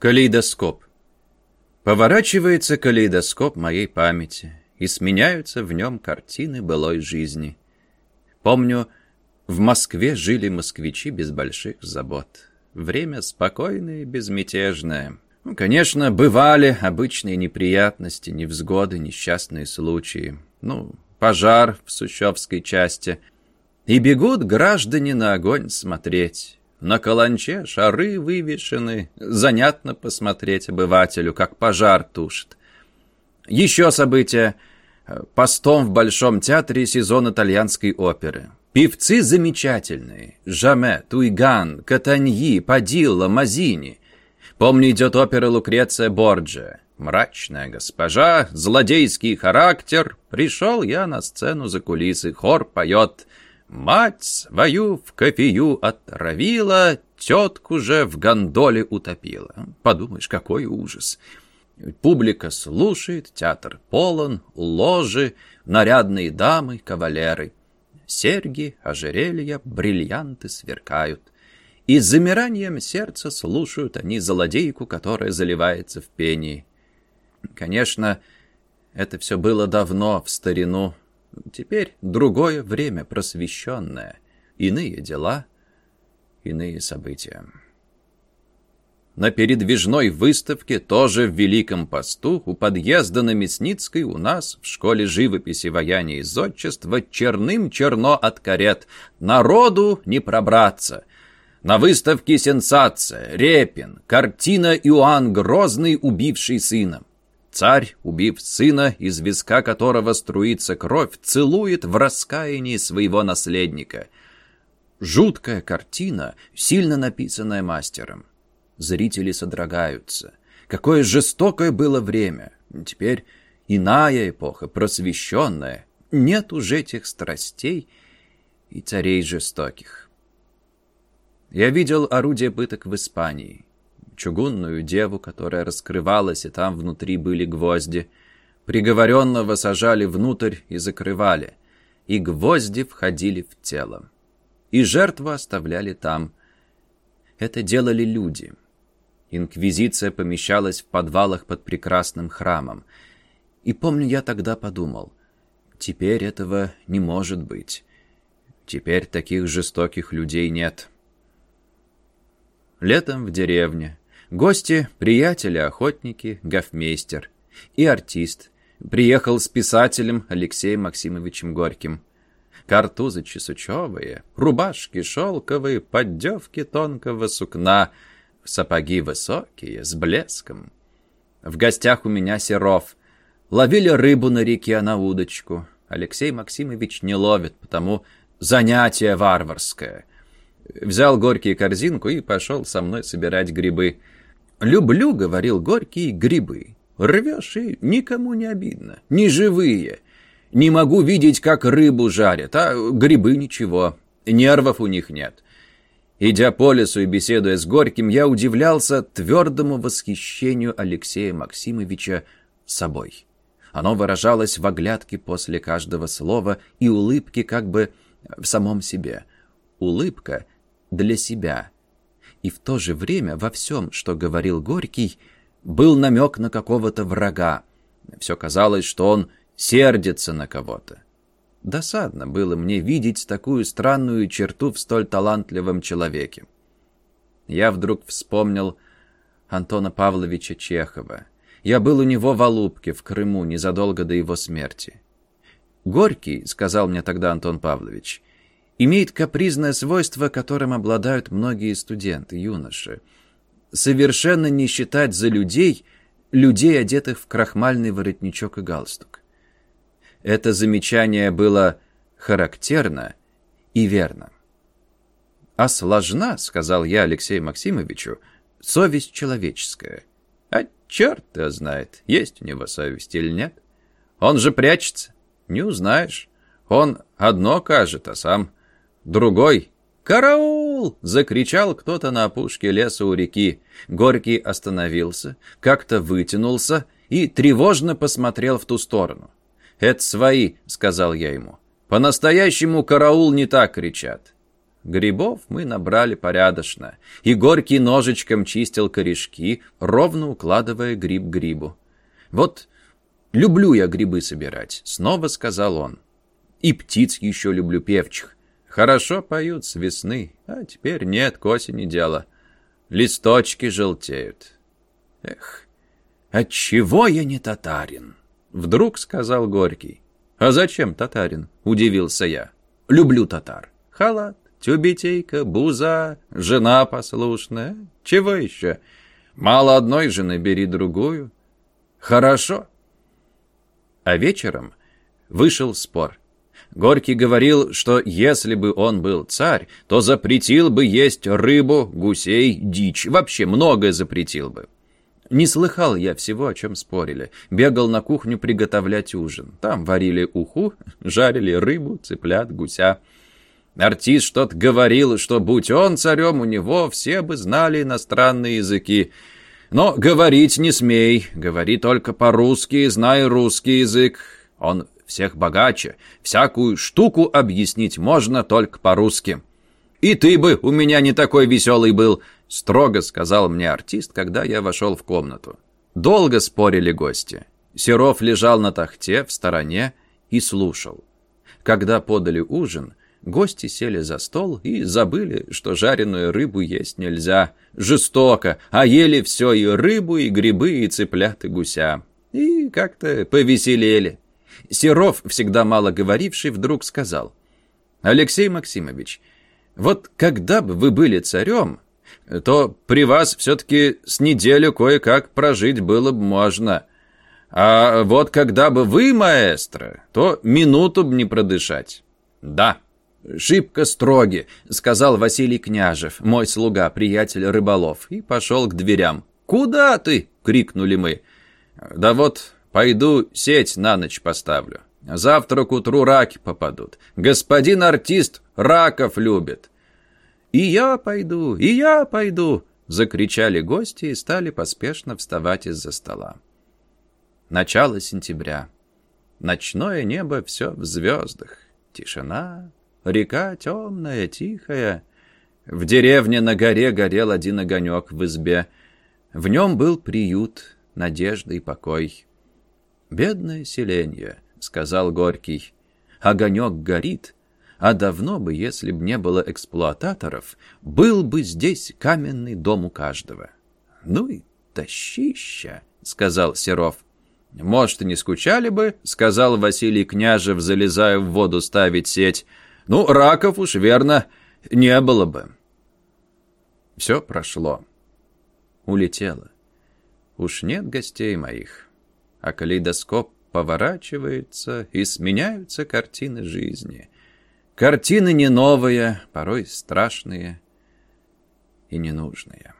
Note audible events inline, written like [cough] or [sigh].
Калейдоскоп. Поворачивается калейдоскоп моей памяти, и сменяются в нем картины былой жизни. Помню, в Москве жили москвичи без больших забот. Время спокойное и безмятежное. Ну, конечно, бывали обычные неприятности, невзгоды, несчастные случаи. Ну, пожар в Сущевской части. И бегут граждане на огонь смотреть. На каланче шары вывешены. Занятно посмотреть обывателю, как пожар тушит. Еще события. Постом в Большом театре сезон итальянской оперы. Певцы замечательные. Жаме, Туйган, Катаньи, Падилла, Мазини. Помню, идет опера Лукреция Борджа. Мрачная госпожа, злодейский характер. Пришел я на сцену за кулисы, хор поет Мать свою в кофею отравила, тетку же в гондоле утопила. Подумаешь, какой ужас. Публика слушает, театр полон, ложи, нарядные дамы, кавалеры. Серьги, ожерелья, бриллианты сверкают. И с замиранием сердца слушают они злодейку, которая заливается в пении. Конечно, это все было давно, в старину, Теперь другое время просвещенное, иные дела, иные события. На передвижной выставке, тоже в Великом посту, у подъезда на Мясницкой у нас в школе живописи, вояния и зодчества черным черно от карет. Народу не пробраться. На выставке сенсация, Репин, картина Иоанн Грозный, убивший сына. Царь, убив сына, из виска которого струится кровь, целует в раскаянии своего наследника. Жуткая картина, сильно написанная мастером. Зрители содрогаются. Какое жестокое было время. Теперь иная эпоха, просвещенная. Нет уже этих страстей и царей жестоких. Я видел орудие пыток в Испании чугунную деву, которая раскрывалась, и там внутри были гвозди. Приговоренного сажали внутрь и закрывали, и гвозди входили в тело. И жертву оставляли там. Это делали люди. Инквизиция помещалась в подвалах под прекрасным храмом. И помню, я тогда подумал, теперь этого не может быть. Теперь таких жестоких людей нет. Летом в деревне Гости, приятели, охотники, гофмейстер и артист. Приехал с писателем Алексеем Максимовичем Горьким. Картузы чесучевые, рубашки шелковые, поддевки тонкого сукна, сапоги высокие, с блеском. В гостях у меня Серов. Ловили рыбу на реке на удочку. Алексей Максимович не ловит, потому занятие варварское. Взял Горький корзинку и пошел со мной собирать грибы. «Люблю, — говорил Горький, — грибы. Рвешь и никому не обидно. Не живые. Не могу видеть, как рыбу жарят, а грибы ничего. Нервов у них нет». Идя по лесу и беседуя с Горьким, я удивлялся твердому восхищению Алексея Максимовича собой. Оно выражалось в оглядке после каждого слова и улыбке как бы в самом себе. Улыбка для себя — и в то же время во всем, что говорил Горький, был намек на какого-то врага. Все казалось, что он сердится на кого-то. Досадно было мне видеть такую странную черту в столь талантливом человеке. Я вдруг вспомнил Антона Павловича Чехова. Я был у него в Алубке, в Крыму, незадолго до его смерти. «Горький», — сказал мне тогда Антон Павлович, имеет капризное свойство, которым обладают многие студенты, юноши. Совершенно не считать за людей людей, одетых в крахмальный воротничок и галстук. Это замечание было характерно и верно. «А сложна, — сказал я Алексею Максимовичу, — совесть человеческая. А черт-то знает, есть у него совесть или нет. Он же прячется, не узнаешь. Он одно кажет, а сам Другой «Караул!» — закричал кто-то на опушке леса у реки. Горький остановился, как-то вытянулся и тревожно посмотрел в ту сторону. «Это свои», — сказал я ему. «По-настоящему караул не так кричат». Грибов мы набрали порядочно, и Горький ножичком чистил корешки, ровно укладывая гриб грибу. «Вот люблю я грибы собирать», — снова сказал он. «И птиц еще люблю певчих. Хорошо поют с весны, а теперь нет, к осени дела. Листочки желтеют. Эх, отчего я не татарин?» Вдруг сказал Горький. «А зачем татарин?» — удивился я. «Люблю татар. Халат, тюбетейка, буза, жена послушная. Чего еще? Мало одной жены, бери другую. Хорошо». А вечером вышел спор. Горький говорил, что если бы он был царь, то запретил бы есть рыбу, гусей, дичь, вообще многое запретил бы. Не слыхал я всего, о чем спорили. Бегал на кухню приготовлять ужин. Там варили уху, [laughs] жарили рыбу, цыплят, гуся. Артист что-то говорил, что будь он царем, у него все бы знали иностранные языки. Но говорить не смей, говори только по-русски, знай русский язык. Он всех богаче, всякую штуку объяснить можно только по-русски. И ты бы у меня не такой веселый был, Строго сказал мне артист, когда я вошел в комнату. Долго спорили гости. Серов лежал на тахте в стороне и слушал. Когда подали ужин, гости сели за стол и забыли, что жареную рыбу есть нельзя. Жестоко, а ели все и рыбу, и грибы, и цыплят, и гуся. И как-то повеселели. Серов, всегда мало говоривший, вдруг сказал. «Алексей Максимович, вот когда бы вы были царем, то при вас все-таки с неделю кое-как прожить было бы можно. А вот когда бы вы, маэстро, то минуту бы не продышать. Да, шибко строги, сказал Василий Княжев, мой слуга, приятель рыболов, и пошел к дверям. Куда ты? крикнули мы. Да вот, пойду сеть на ночь поставлю. Завтра к утру раки попадут. Господин артист раков любит. «И я пойду, и я пойду!» — закричали гости и стали поспешно вставать из-за стола. Начало сентября. Ночное небо все в звездах. Тишина, река темная, тихая. В деревне на горе горел один огонек в избе. В нем был приют, надежда и покой. «Бедное селенье», — сказал Горький. «Огонек горит, а давно бы, если б не было эксплуататоров, был бы здесь каменный дом у каждого. «Ну и тащища», — сказал Серов. «Может, и не скучали бы», — сказал Василий Княжев, залезая в воду ставить сеть. «Ну, раков уж, верно, не было бы». Все прошло. Улетело. Уж нет гостей моих. А калейдоскоп поворачивается, и сменяются картины жизни — Картины не новые, порой страшные и ненужные.